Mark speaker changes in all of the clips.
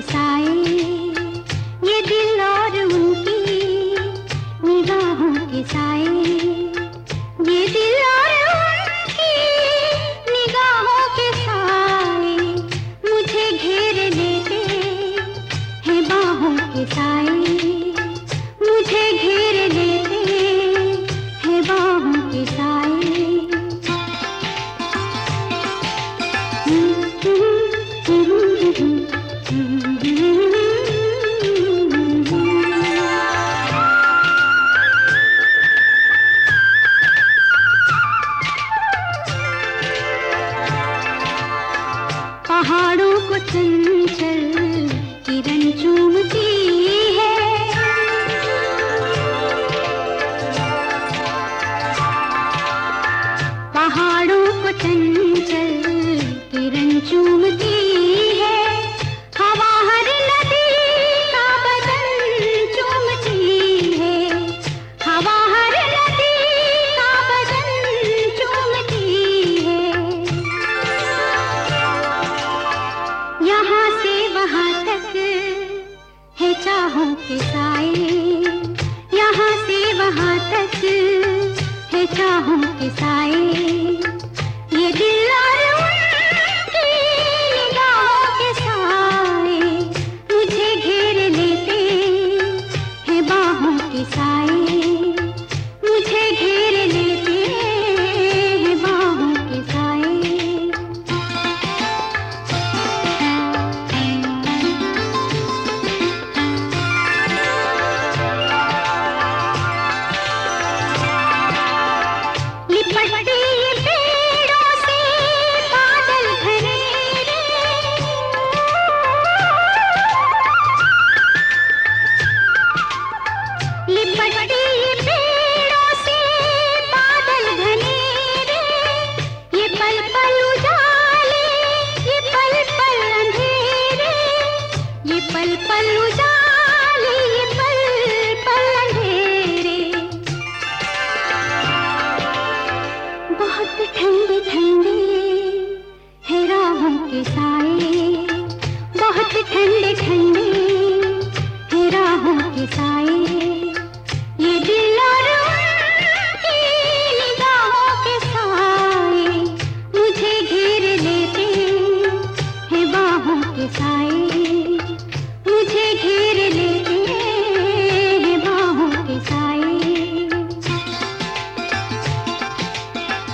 Speaker 1: साए पहाड़ों को चंचल किरण चूमती है। पहाड़ों को चंचल किरण चूमती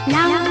Speaker 1: 呀